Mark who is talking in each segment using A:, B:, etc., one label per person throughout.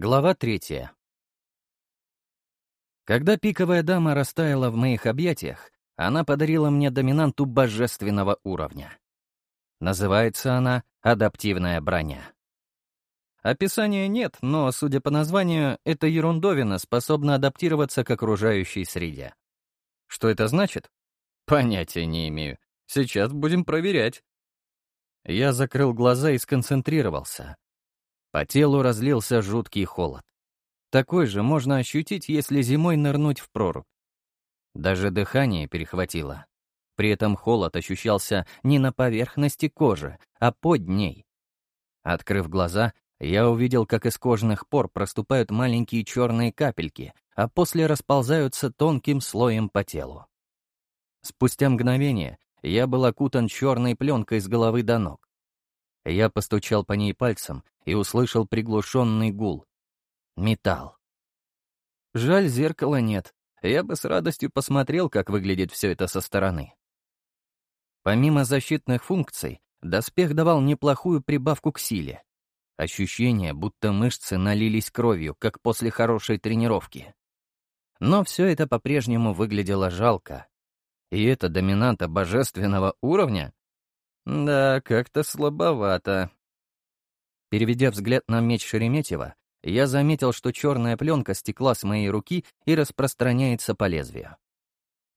A: Глава третья. Когда пиковая дама растаяла в моих объятиях, она подарила мне доминанту божественного уровня. Называется она «Адаптивная броня». Описания нет, но, судя по названию, эта ерундовина способна адаптироваться к окружающей среде. Что это значит? Понятия не имею. Сейчас будем проверять. Я закрыл глаза и сконцентрировался. По телу разлился жуткий холод. Такой же можно ощутить, если зимой нырнуть в прорубь. Даже дыхание перехватило. При этом холод ощущался не на поверхности кожи, а под ней. Открыв глаза, я увидел, как из кожных пор проступают маленькие черные капельки, а после расползаются тонким слоем по телу. Спустя мгновение я был окутан черной пленкой с головы до ног. Я постучал по ней пальцем и услышал приглушенный гул. Металл. Жаль, зеркала нет. Я бы с радостью посмотрел, как выглядит все это со стороны. Помимо защитных функций, доспех давал неплохую прибавку к силе. Ощущение, будто мышцы налились кровью, как после хорошей тренировки. Но все это по-прежнему выглядело жалко. И это доминанта божественного уровня? Да, как-то слабовато. Переведя взгляд на меч Шереметьева, я заметил, что черная пленка стекла с моей руки и распространяется по лезвию.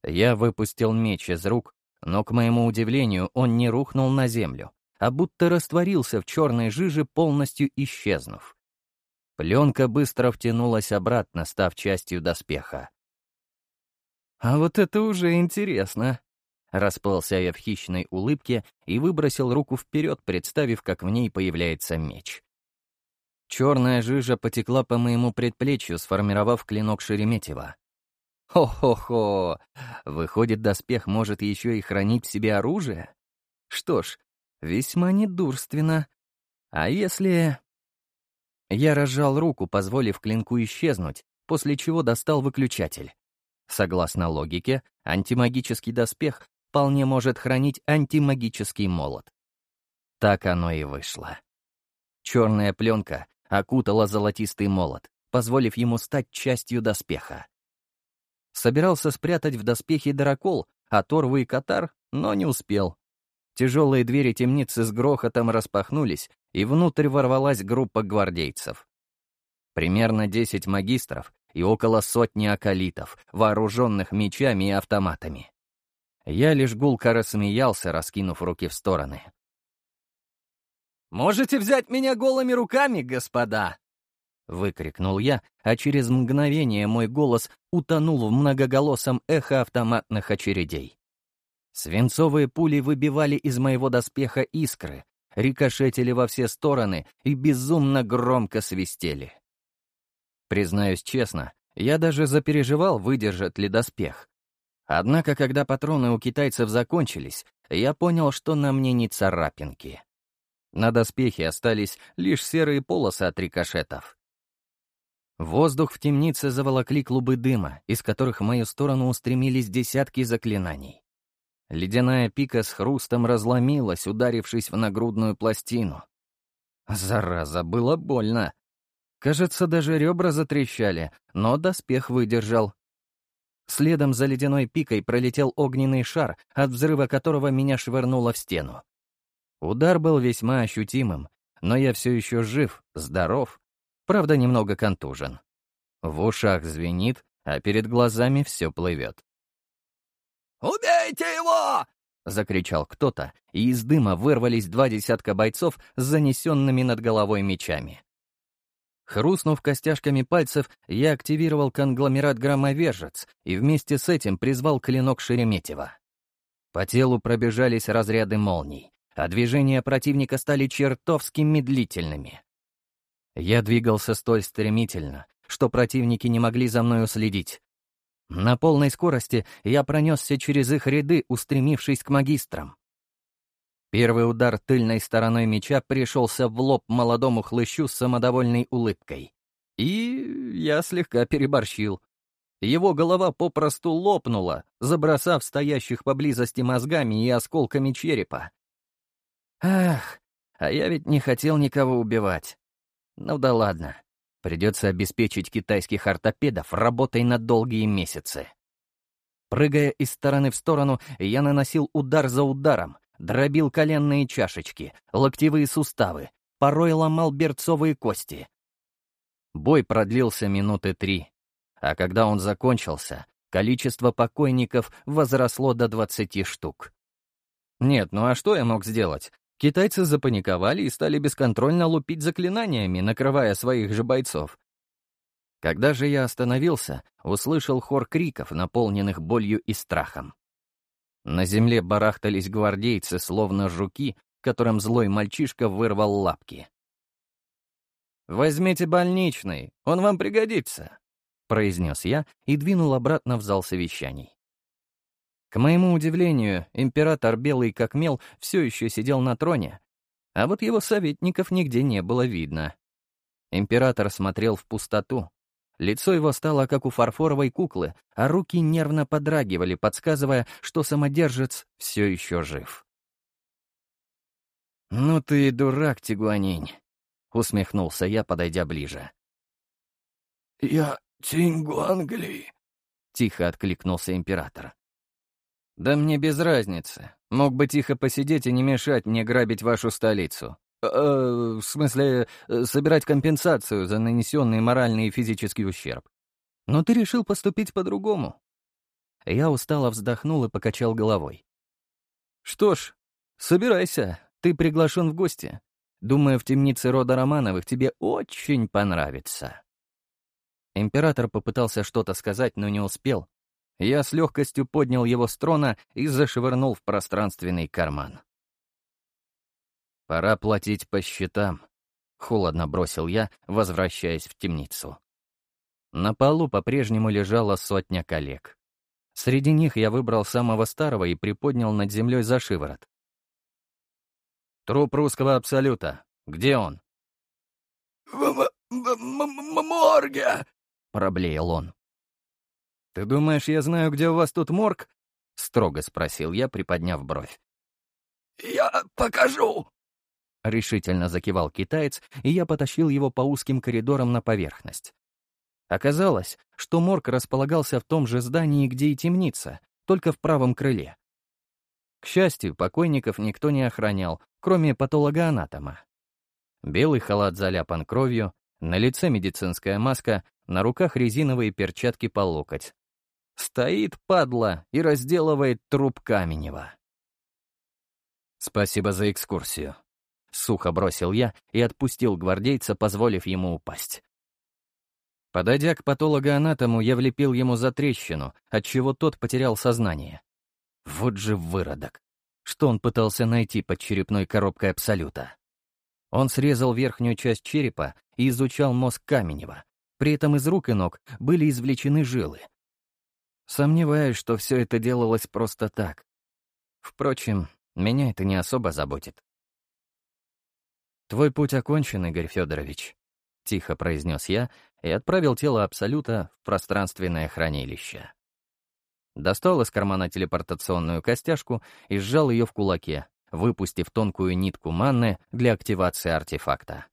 A: Я выпустил меч из рук, но, к моему удивлению, он не рухнул на землю, а будто растворился в черной жиже, полностью исчезнув. Пленка быстро втянулась обратно, став частью доспеха. «А вот это уже интересно», Расплылся я в хищной улыбке и выбросил руку вперед, представив, как в ней появляется меч. Черная жижа потекла по моему предплечью, сформировав клинок Шереметьева. Хо-хо-хо! Выходит, доспех может еще и хранить в себе оружие? Что ж, весьма недурственно. А если... Я разжал руку, позволив клинку исчезнуть, после чего достал выключатель. Согласно логике, антимагический доспех вполне может хранить антимагический молот. Так оно и вышло. Черная пленка окутала золотистый молот, позволив ему стать частью доспеха. Собирался спрятать в доспехе дырокол, оторву и катар, но не успел. Тяжелые двери темницы с грохотом распахнулись, и внутрь ворвалась группа гвардейцев. Примерно десять магистров и около сотни акалитов, вооруженных мечами и автоматами. Я лишь гулко рассмеялся, раскинув руки в стороны. «Можете взять меня голыми руками, господа!» — выкрикнул я, а через мгновение мой голос утонул в многоголосом эхо автоматных очередей. Свинцовые пули выбивали из моего доспеха искры, рикошетили во все стороны и безумно громко свистели. Признаюсь честно, я даже запереживал, выдержит ли доспех. Однако, когда патроны у китайцев закончились, я понял, что на мне не царапинки. На доспехе остались лишь серые полосы от рикошетов. Воздух в темнице заволокли клубы дыма, из которых в мою сторону устремились десятки заклинаний. Ледяная пика с хрустом разломилась, ударившись в нагрудную пластину. Зараза, было больно. Кажется, даже ребра затрещали, но доспех выдержал, Следом за ледяной пикой пролетел огненный шар, от взрыва которого меня швырнуло в стену. Удар был весьма ощутимым, но я все еще жив, здоров, правда, немного контужен. В ушах звенит, а перед глазами все плывет.
B: «Убейте его!» — закричал кто-то, и из дыма вырвались два десятка бойцов с занесенными над головой мечами.
A: Хрустнув костяшками пальцев, я активировал конгломерат громовержец и вместе с этим призвал клинок Шереметьева. По телу пробежались разряды молний, а движения противника стали чертовски медлительными. Я двигался столь стремительно, что противники не могли за мной уследить. На полной скорости я пронесся через их ряды, устремившись к магистрам. Первый удар тыльной стороной меча пришелся в лоб молодому хлыщу с самодовольной улыбкой. И я слегка переборщил. Его голова попросту лопнула, забросав стоящих поблизости мозгами и осколками черепа. Ах, а я ведь не хотел никого убивать. Ну да ладно. Придется обеспечить китайских ортопедов работой на долгие месяцы. Прыгая из стороны в сторону, я наносил удар за ударом, дробил коленные чашечки, локтевые суставы, порой ломал берцовые кости. Бой продлился минуты три, а когда он закончился, количество покойников возросло до 20 штук. Нет, ну а что я мог сделать? Китайцы запаниковали и стали бесконтрольно лупить заклинаниями, накрывая своих же бойцов. Когда же я остановился, услышал хор криков, наполненных болью и страхом. На земле барахтались гвардейцы, словно жуки, которым злой мальчишка вырвал лапки. «Возьмите больничный, он вам пригодится», — произнес я и двинул обратно в зал совещаний. К моему удивлению, император Белый как мел все еще сидел на троне, а вот его советников нигде не было видно. Император смотрел в пустоту. Лицо его стало как у фарфоровой куклы, а руки нервно подрагивали, подсказывая, что самодержец все еще жив. «Ну ты дурак, Тигуанинь», — усмехнулся я, подойдя ближе.
B: «Я Тингуангли», — тихо откликнулся император.
A: «Да мне без разницы. Мог бы тихо посидеть и не мешать мне грабить вашу столицу. Э, в смысле, э, собирать компенсацию за нанесенный моральный и физический ущерб. Но ты решил поступить по-другому». Я устало вздохнул и покачал головой. «Что ж, собирайся, ты приглашен в гости. Думаю, в темнице рода Романовых тебе очень понравится». Император попытался что-то сказать, но не успел, я с легкостью поднял его с трона и зашвырнул в пространственный карман. «Пора платить по счетам», — холодно бросил я, возвращаясь в темницу. На полу по-прежнему лежала сотня коллег. Среди них я выбрал самого старого и приподнял над землей за шиворот. «Труп русского абсолюта. Где он?»
B: «В, в, морге!» — проблеял он.
A: «Ты думаешь, я знаю, где у вас тут морг?» — строго спросил я, приподняв бровь.
B: «Я покажу!»
A: — решительно закивал китаец, и я потащил его по узким коридорам на поверхность. Оказалось, что морг располагался в том же здании, где и темница, только в правом крыле. К счастью, покойников никто не охранял, кроме патологоанатома. Белый халат заляпан кровью, на лице медицинская маска, на руках резиновые перчатки по локоть. Стоит, падла, и разделывает труп Каменева. «Спасибо за экскурсию», — сухо бросил я и отпустил гвардейца, позволив ему упасть. Подойдя к патологоанатому, я влепил ему за трещину, отчего тот потерял сознание. Вот же выродок. Что он пытался найти под черепной коробкой Абсолюта? Он срезал верхнюю часть черепа и изучал мозг Каменева. При этом из рук и ног были извлечены жилы. Сомневаюсь, что все это делалось просто так. Впрочем, меня это не особо заботит. «Твой путь окончен, Игорь Федорович», — тихо произнес я и отправил тело Абсолюта в пространственное хранилище. Достал из кармана телепортационную костяшку и сжал ее в кулаке, выпустив тонкую нитку манны для активации артефакта.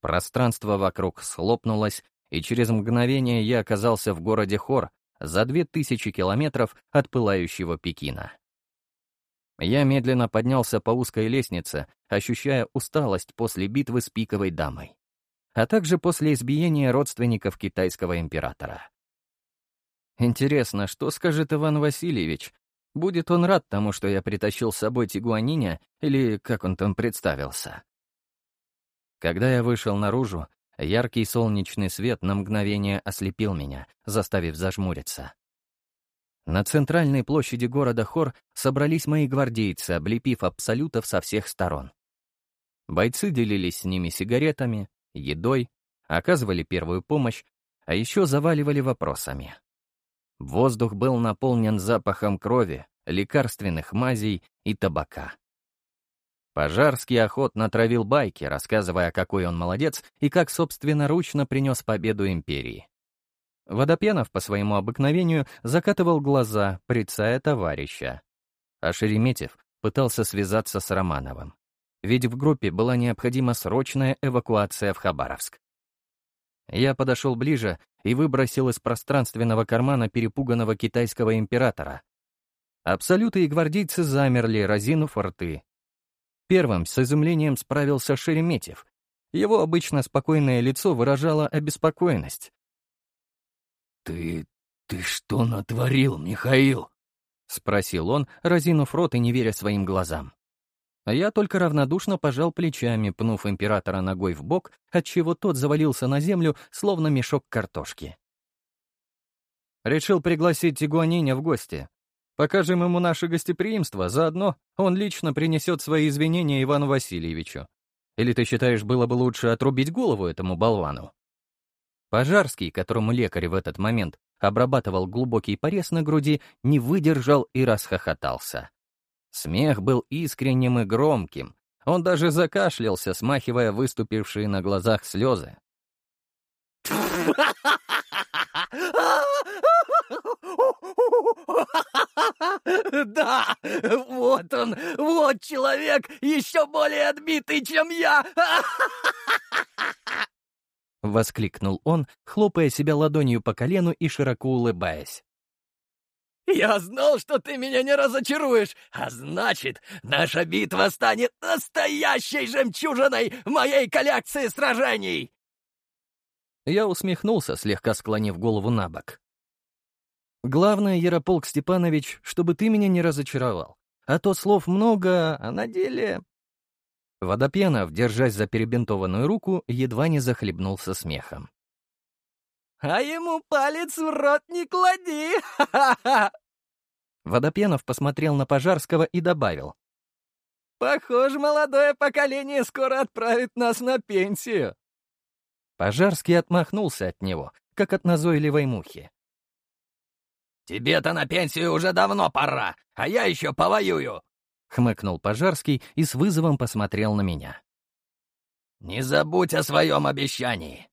A: Пространство вокруг схлопнулось, и через мгновение я оказался в городе Хор, за две тысячи километров от пылающего Пекина. Я медленно поднялся по узкой лестнице, ощущая усталость после битвы с пиковой дамой, а также после избиения родственников китайского императора. Интересно, что скажет Иван Васильевич? Будет он рад тому, что я притащил с собой Тигуаниня, или как он там представился? Когда я вышел наружу, Яркий солнечный свет на мгновение ослепил меня, заставив зажмуриться. На центральной площади города Хор собрались мои гвардейцы, облепив абсолютов со всех сторон. Бойцы делились с ними сигаретами, едой, оказывали первую помощь, а еще заваливали вопросами. Воздух был наполнен запахом крови, лекарственных мазей и табака. Пожарский охотно травил байки, рассказывая, какой он молодец и как собственноручно принес победу империи. Водопьянов по своему обыкновению закатывал глаза, прицая товарища. А Шереметьев пытался связаться с Романовым. Ведь в группе была необходима срочная эвакуация в Хабаровск. Я подошел ближе и выбросил из пространственного кармана перепуганного китайского императора. Абсолюты и гвардейцы замерли, разинув рты. Первым с изумлением справился Шереметьев. Его обычно спокойное лицо выражало обеспокоенность.
B: «Ты... ты что натворил, Михаил?» — спросил он, разинув рот и не веря своим глазам.
A: А я только равнодушно пожал плечами, пнув императора ногой в бок, отчего тот завалился на землю, словно мешок картошки. Решил пригласить Тигуаниня в гости. Покажем ему наше гостеприимство, заодно он лично принесет свои извинения Ивану Васильевичу. Или ты считаешь, было бы лучше отрубить голову этому болвану? Пожарский, которому лекарь в этот момент обрабатывал глубокий порез на груди, не выдержал и расхохотался. Смех был искренним и громким. Он даже закашлялся, смахивая выступившие на глазах слезы.
B: Да, вот он, вот человек, еще более отбитый, чем я.
A: — воскликнул он, хлопая себя ладонью по колену и широко улыбаясь.
B: «Я знал, что ты меня не разочаруешь, а значит, наша битва станет настоящей жемчужиной моей коллекции сражений!»
A: Я усмехнулся, слегка склонив голову на бок. «Главное, Ярополк Степанович, чтобы ты меня не разочаровал. А то слов много, а на деле...» Водопьянов, держась за перебинтованную руку, едва не захлебнулся смехом.
B: «А ему палец в рот не клади!
A: Водопьянов посмотрел на Пожарского и добавил.
B: «Похоже, молодое поколение скоро отправит нас на пенсию».
A: Пожарский отмахнулся от него, как от назойливой мухи.
B: «Тебе-то на пенсию уже давно пора, а я еще повоюю!»
A: — хмыкнул Пожарский и с вызовом посмотрел на меня.
B: «Не забудь о своем обещании!»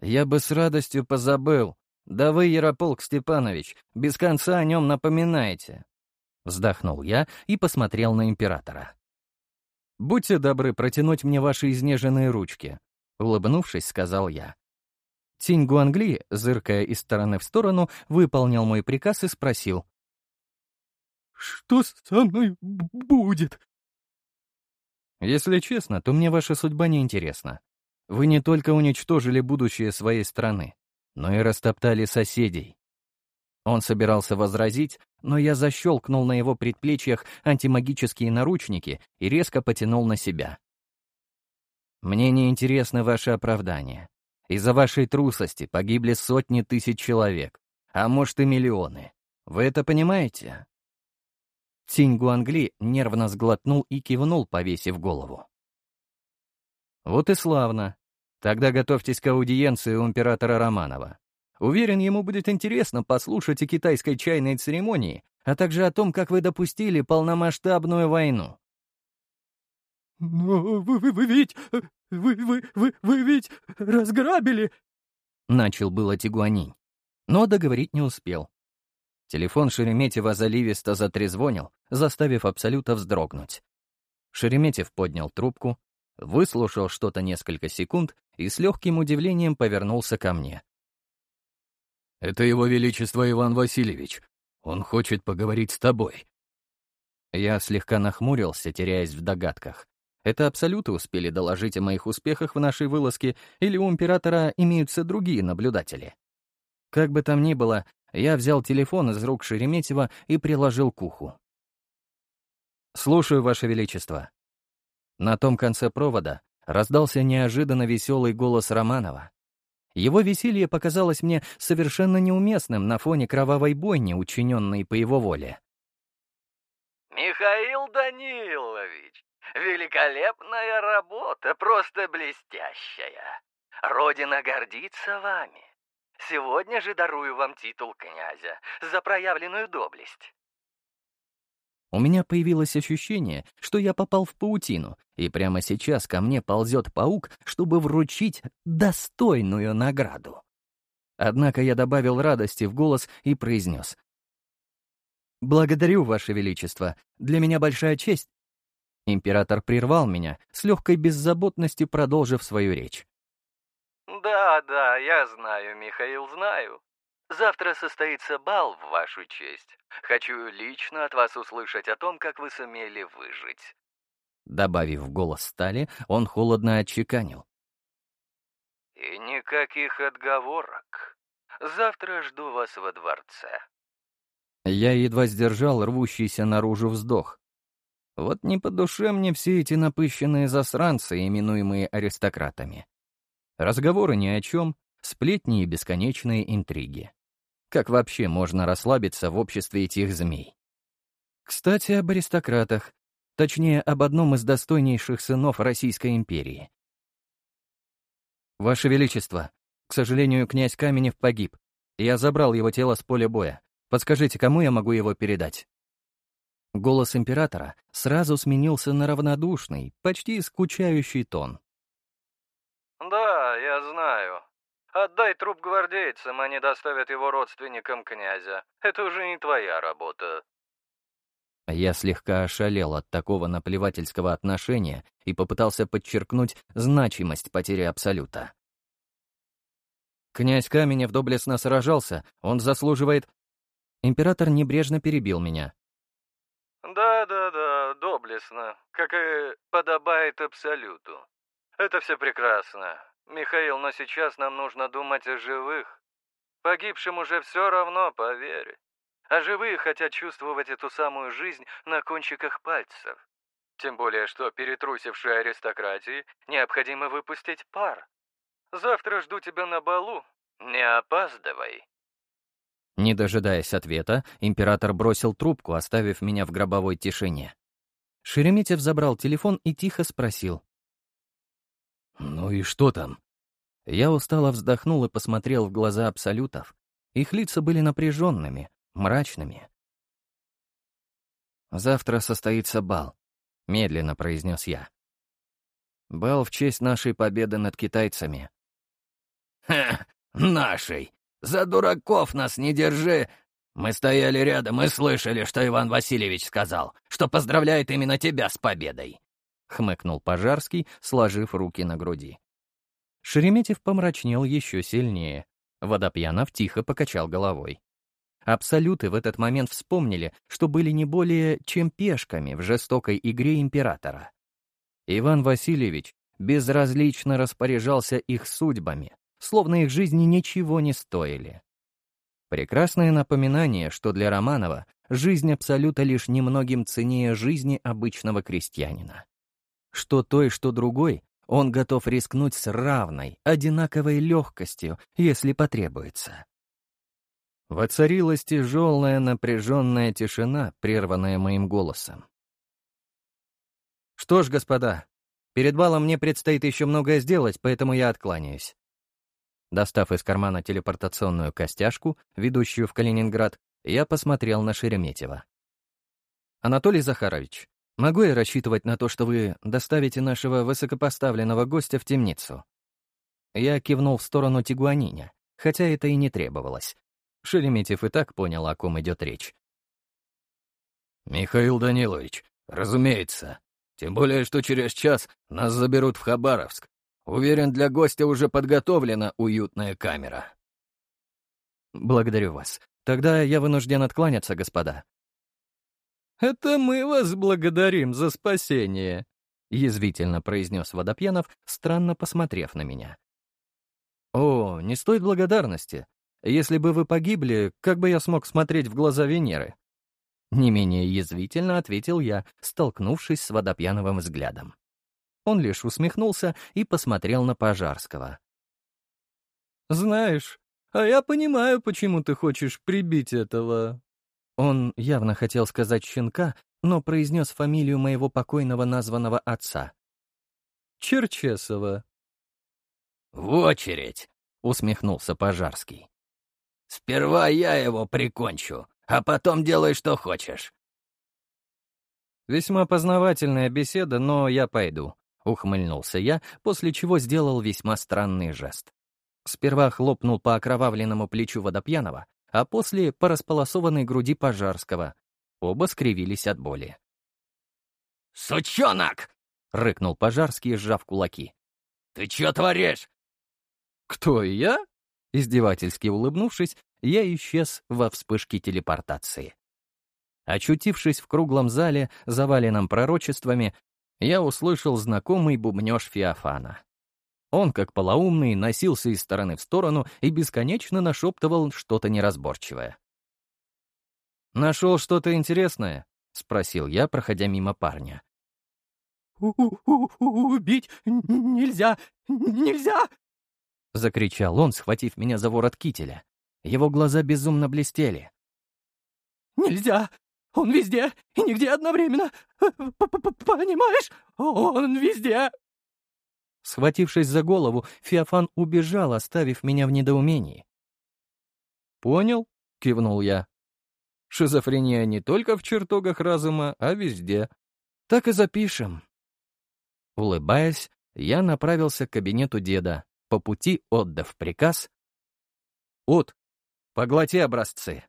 A: «Я бы с радостью позабыл. Да вы, Ярополк Степанович, без конца о нем напоминаете!» Вздохнул я и посмотрел на императора. «Будьте добры протянуть мне ваши изнеженные ручки», — улыбнувшись, сказал я. Тинь Гуангли, зыркая из стороны в сторону, выполнил мой приказ и спросил.
C: Что со мной будет?»
A: «Если честно, то мне ваша судьба не интересна. Вы не только уничтожили будущее своей страны, но и растоптали соседей». Он собирался возразить, но я защелкнул на его предплечьях антимагические наручники и резко потянул на себя. «Мне не интересно ваше оправдание. Из-за вашей трусости погибли сотни тысяч человек, а может и миллионы. Вы это понимаете?» Тинь Гуангли нервно сглотнул и кивнул, повесив голову. «Вот и славно. Тогда готовьтесь к аудиенции у императора Романова. Уверен, ему будет интересно послушать о китайской чайной церемонии, а также о том, как вы допустили полномасштабную войну».
C: «Но вы, вы, вы ведь... Вы, вы, вы, вы ведь разграбили...»
A: Начал было Тигуанинь, но договорить не успел. Телефон Шереметьева заливисто затрезвонил, заставив Абсолюта вздрогнуть. Шереметьев поднял трубку, выслушал что-то несколько секунд и с легким удивлением повернулся ко мне.
B: «Это его величество Иван Васильевич. Он хочет поговорить с тобой».
A: Я слегка нахмурился, теряясь в догадках. Это абсолюты успели доложить о моих успехах в нашей вылазке, или у императора имеются другие наблюдатели? Как бы там ни было, я взял телефон из рук Шереметьева и приложил к уху. «Слушаю, Ваше Величество». На том конце провода раздался неожиданно веселый голос Романова. Его веселье показалось мне совершенно неуместным на фоне кровавой бойни, учиненной по его воле.
D: «Михаил Данилович, великолепная работа, просто блестящая. Родина гордится вами. Сегодня же дарую вам титул князя за проявленную доблесть».
A: У меня появилось ощущение, что я попал в паутину, и прямо сейчас ко мне ползет паук, чтобы вручить достойную награду. Однако я добавил радости в голос и произнес. «Благодарю, Ваше Величество. Для меня большая честь». Император прервал меня, с легкой беззаботностью продолжив свою речь.
D: «Да, да, я знаю, Михаил, знаю. Завтра состоится бал в вашу честь. Хочу лично от вас услышать о том, как вы сумели выжить».
A: Добавив голос стали, он холодно отчеканил.
D: «И никаких отговорок. Завтра жду вас во дворце».
A: Я едва сдержал рвущийся наружу вздох. Вот не по душе мне все эти напыщенные засранцы, именуемые аристократами. Разговоры ни о чем, сплетни и бесконечные интриги. Как вообще можно расслабиться в обществе этих змей? Кстати, об аристократах. Точнее, об одном из достойнейших сынов Российской империи. «Ваше Величество, к сожалению, князь Каменев погиб. Я забрал его тело с поля боя. Подскажите, кому я могу его передать?» Голос императора сразу сменился на равнодушный, почти скучающий тон.
D: «Да, я знаю. Отдай труп гвардейцам, они доставят его родственникам князя. Это уже не твоя работа».
A: Я слегка ошалел от такого наплевательского отношения и попытался подчеркнуть значимость потери Абсолюта. Князь Каменев доблестно сражался, он заслуживает... Император небрежно перебил меня.
D: «Да-да-да, доблестно, как и подобает Абсолюту. Это все прекрасно. Михаил, но сейчас нам нужно думать о живых. Погибшим уже все равно, поверь. А живые хотят чувствовать эту самую жизнь на кончиках пальцев. Тем более, что перетрусившей аристократии необходимо выпустить пар. Завтра жду тебя на балу. Не опаздывай.
A: Не дожидаясь ответа, император бросил трубку, оставив меня в гробовой тишине. Шереметьев забрал телефон и тихо спросил. «Ну и что там?» Я устало вздохнул и посмотрел в глаза абсолютов. Их лица были напряженными, мрачными. «Завтра состоится бал», — медленно произнес я. «Бал в честь нашей победы над китайцами».
B: «Ха, нашей! За дураков нас не держи!» Мы стояли рядом и слышали, что Иван Васильевич сказал, что поздравляет именно тебя с победой.
A: — хмыкнул Пожарский, сложив руки на груди. Шереметьев помрачнел еще сильнее. Водопьянов тихо покачал головой. Абсолюты в этот момент вспомнили, что были не более чем пешками в жестокой игре императора. Иван Васильевич безразлично распоряжался их судьбами, словно их жизни ничего не стоили. Прекрасное напоминание, что для Романова жизнь Абсолюта лишь немногим ценнее жизни обычного крестьянина что той, что другой, он готов рискнуть с равной, одинаковой легкостью, если потребуется. Воцарилась тяжелая напряженная тишина, прерванная моим голосом. «Что ж, господа, перед балом мне предстоит еще многое сделать, поэтому я откланяюсь». Достав из кармана телепортационную костяшку, ведущую в Калининград, я посмотрел на Шереметьева. «Анатолий Захарович, Могу я рассчитывать на то, что вы доставите нашего высокопоставленного гостя в темницу?» Я кивнул в сторону Тигуаниня, хотя это и не требовалось. Шереметьев и так понял, о ком идет речь.
B: «Михаил Данилович, разумеется. Тем более, что через час нас заберут в Хабаровск. Уверен, для гостя уже подготовлена уютная камера».
A: «Благодарю вас. Тогда я вынужден откланяться, господа. «Это мы вас благодарим за спасение», — язвительно произнес Водопьянов, странно посмотрев на меня. «О, не стоит благодарности. Если бы вы погибли, как бы я смог смотреть в глаза Венеры?» Не менее язвительно ответил я, столкнувшись с Водопьяновым взглядом. Он лишь усмехнулся и посмотрел на Пожарского. «Знаешь, а я понимаю, почему ты хочешь прибить этого он явно хотел сказать щенка, но произнес фамилию моего покойного названного отца. Черчесова.
B: «В очередь!» — усмехнулся Пожарский. «Сперва я его прикончу, а потом делай, что хочешь».
A: «Весьма познавательная беседа, но я пойду», — ухмыльнулся я, после чего сделал весьма странный жест. Сперва хлопнул по окровавленному плечу водопьяного, а после — по располосованной груди Пожарского. Оба скривились от боли.
B: «Сучонок!» — рыкнул Пожарский, сжав кулаки. «Ты чё творишь?»
A: Кто я? Издевательски улыбнувшись, я исчез во вспышке телепортации. Очутившись в круглом зале, заваленном пророчествами, я услышал знакомый бубнёж Феофана. Он, как полоумный, носился из стороны в сторону и бесконечно нашептывал что-то неразборчивое. «Нашел что-то интересное?» — спросил я, проходя мимо парня.
C: «Убить нельзя! Нельзя!» — закричал он, схватив меня за ворот кителя. Его глаза безумно блестели. «Нельзя! Он везде и нигде одновременно! Понимаешь? Он везде!»
A: Схватившись за голову, Феофан убежал, оставив меня в недоумении. «Понял», — кивнул я. «Шизофрения не только в чертогах разума, а везде. Так и запишем». Улыбаясь, я направился к кабинету деда, по пути отдав приказ. «От, поглоти образцы».